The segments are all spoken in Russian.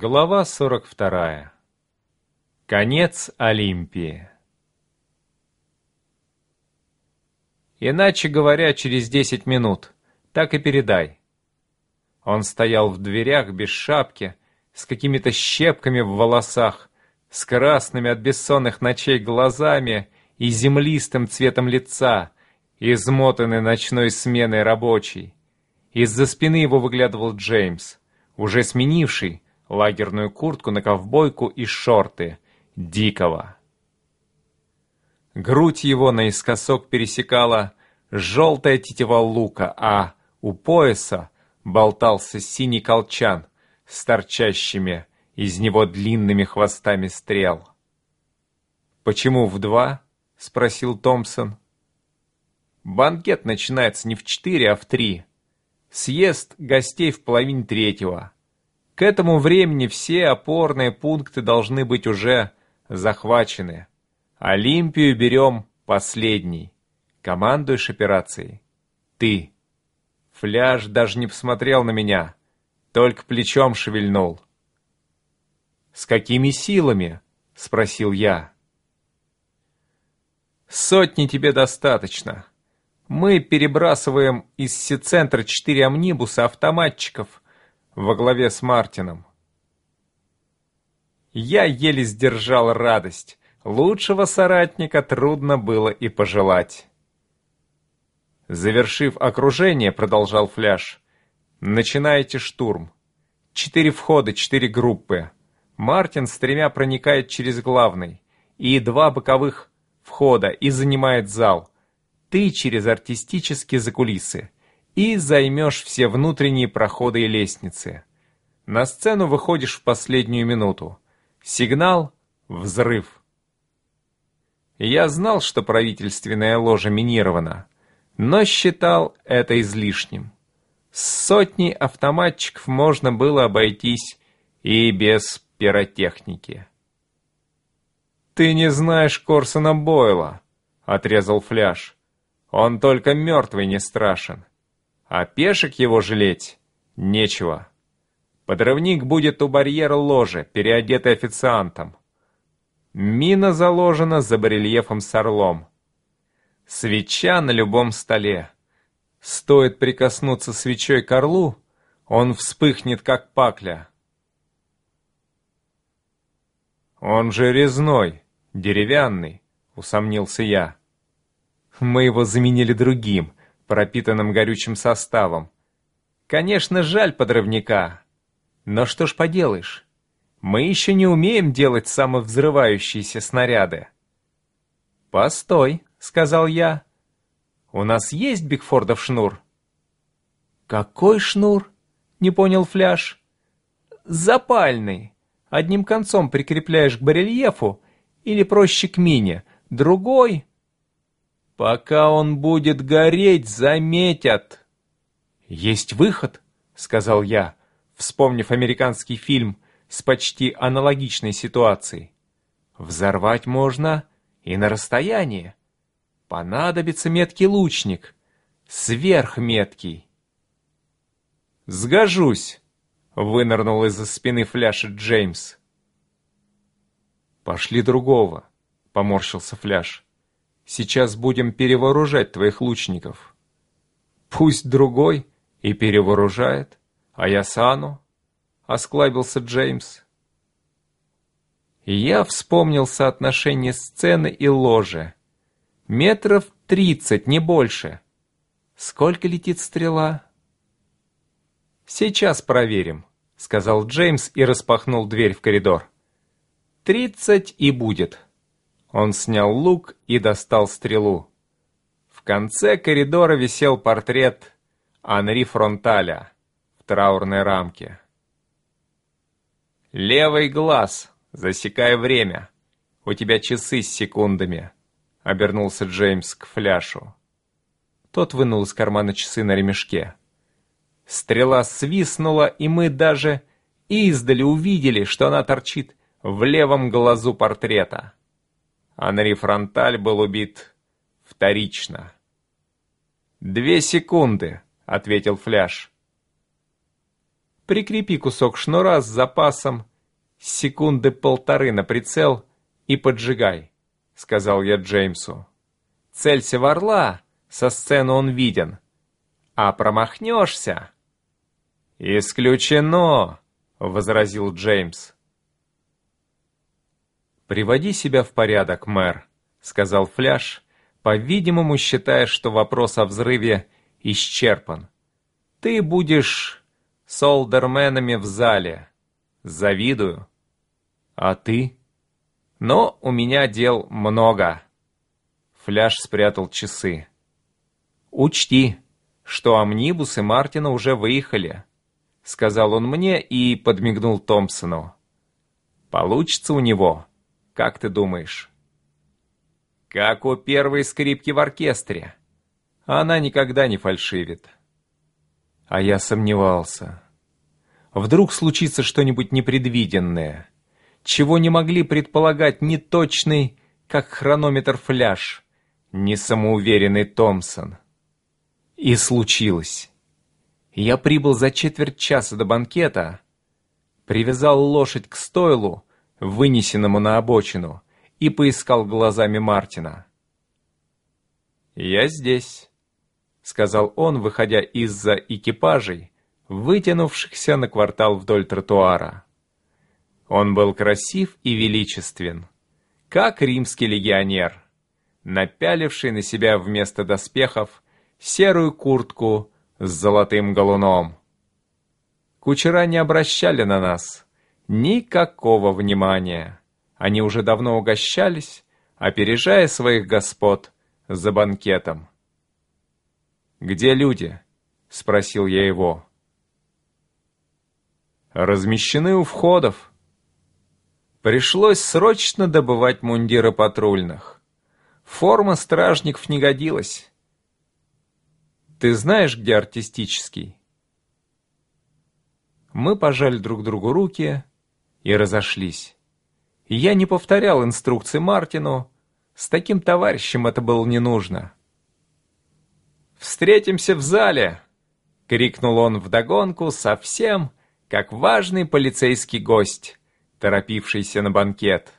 Глава 42. Конец Олимпии. Иначе говоря, через десять минут. Так и передай. Он стоял в дверях без шапки, с какими-то щепками в волосах, с красными от бессонных ночей глазами и землистым цветом лица, измотанный ночной сменой рабочий. Из-за спины его выглядывал Джеймс, уже сменивший, лагерную куртку на ковбойку и шорты. Дикого. Грудь его наискосок пересекала желтая тетива лука, а у пояса болтался синий колчан с торчащими из него длинными хвостами стрел. «Почему в два?» — спросил Томпсон. «Банкет начинается не в четыре, а в три. Съезд гостей в половине третьего. К этому времени все опорные пункты должны быть уже захвачены. Олимпию берем последний. Командуешь операцией? Ты. Фляж даже не посмотрел на меня, только плечом шевельнул. «С какими силами?» — спросил я. «Сотни тебе достаточно. Мы перебрасываем из Си-центра четыре амнибуса автоматчиков — во главе с Мартином. Я еле сдержал радость. Лучшего соратника трудно было и пожелать. Завершив окружение, продолжал Фляж, начинаете штурм. Четыре входа, четыре группы. Мартин с тремя проникает через главный, и два боковых входа, и занимает зал. Ты через артистические закулисы и займешь все внутренние проходы и лестницы. На сцену выходишь в последнюю минуту. Сигнал — взрыв. Я знал, что правительственная ложа минирована, но считал это излишним. С сотней автоматчиков можно было обойтись и без пиротехники. «Ты не знаешь Корсона Бойла», — отрезал Фляж. «Он только мертвый не страшен а пешек его жалеть нечего. Подрывник будет у барьера ложи, переодетый официантом. Мина заложена за барельефом с орлом. Свеча на любом столе. Стоит прикоснуться свечой к орлу, он вспыхнет, как пакля. «Он же резной, деревянный», — усомнился я. «Мы его заменили другим», пропитанным горючим составом. Конечно, жаль подрывника. Но что ж поделаешь? Мы еще не умеем делать самовзрывающиеся снаряды. «Постой», — сказал я. «У нас есть Бигфордов шнур?» «Какой шнур?» — не понял Фляж. «Запальный. Одним концом прикрепляешь к барельефу или проще к мине, другой Пока он будет гореть, заметят. Есть выход, сказал я, вспомнив американский фильм с почти аналогичной ситуацией. Взорвать можно и на расстоянии. Понадобится меткий лучник, сверхметкий. «Сгожусь!» — вынырнул из-за спины фляжа Джеймс. «Пошли другого», — поморщился фляж. Сейчас будем перевооружать твоих лучников. Пусть другой и перевооружает, а я сану, — осклабился Джеймс. Я вспомнил соотношение сцены и ложи. Метров тридцать, не больше. Сколько летит стрела? Сейчас проверим, — сказал Джеймс и распахнул дверь в коридор. Тридцать и будет. Он снял лук и достал стрелу. В конце коридора висел портрет Анри Фронталя в траурной рамке. «Левый глаз, засекай время. У тебя часы с секундами», — обернулся Джеймс к фляшу. Тот вынул из кармана часы на ремешке. Стрела свистнула, и мы даже издали увидели, что она торчит в левом глазу портрета. Анри Фронталь был убит вторично. «Две секунды», — ответил Фляж. Прикрепи кусок шнура с запасом секунды полторы на прицел и поджигай», — сказал я Джеймсу. «Целься в орла, со сцены он виден. А промахнешься...» «Исключено!» — возразил Джеймс. «Приводи себя в порядок, мэр», — сказал Фляж, по-видимому считая, что вопрос о взрыве исчерпан. «Ты будешь солдерменами в зале. Завидую. А ты?» «Но у меня дел много». Фляж спрятал часы. «Учти, что Амнибус и Мартина уже выехали», — сказал он мне и подмигнул Томпсону. «Получится у него, как ты думаешь?» «Как у первой скрипки в оркестре. Она никогда не фальшивит». А я сомневался. Вдруг случится что-нибудь непредвиденное, чего не могли предполагать ни точный, как хронометр фляж, ни самоуверенный Томпсон. И случилось. Я прибыл за четверть часа до банкета, привязал лошадь к стойлу, вынесенному на обочину, и поискал глазами Мартина. «Я здесь», — сказал он, выходя из-за экипажей, вытянувшихся на квартал вдоль тротуара. Он был красив и величествен, как римский легионер, напяливший на себя вместо доспехов серую куртку с золотым галуном. Кучера не обращали на нас никакого внимания. Они уже давно угощались, опережая своих господ за банкетом. «Где люди?» — спросил я его. «Размещены у входов». Пришлось срочно добывать мундиры патрульных. Форма стражников не годилась. Ты знаешь, где артистический?» Мы пожали друг другу руки и разошлись. Я не повторял инструкции Мартину, с таким товарищем это было не нужно. «Встретимся в зале!» — крикнул он вдогонку совсем, как важный полицейский гость, торопившийся на банкет.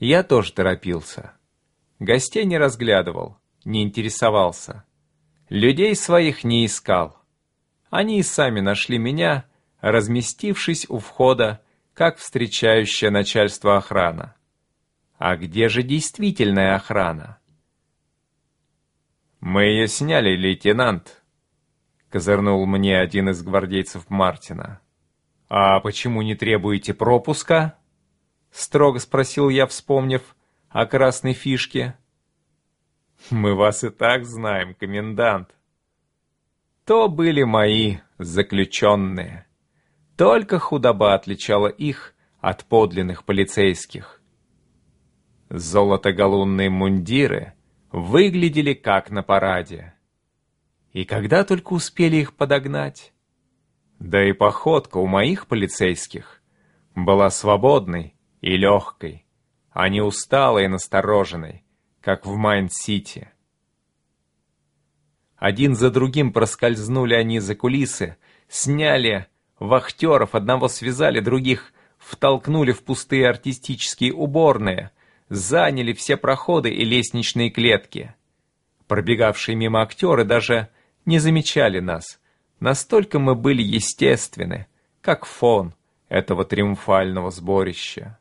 Я тоже торопился. Гостей не разглядывал, не интересовался. Людей своих не искал. Они и сами нашли меня, разместившись у входа, как встречающее начальство охрана. А где же действительная охрана? «Мы ее сняли, лейтенант», — козырнул мне один из гвардейцев Мартина. «А почему не требуете пропуска?» — строго спросил я, вспомнив о красной фишке. Мы вас и так знаем, комендант. То были мои заключенные. Только худоба отличала их от подлинных полицейских. Золотоголунные мундиры выглядели как на параде. И когда только успели их подогнать? Да и походка у моих полицейских была свободной и легкой, а не усталой и настороженной, как в Майнд-Сити. Один за другим проскользнули они за кулисы, сняли вахтеров, одного связали, других втолкнули в пустые артистические уборные, заняли все проходы и лестничные клетки. Пробегавшие мимо актеры даже не замечали нас. Настолько мы были естественны, как фон этого триумфального сборища.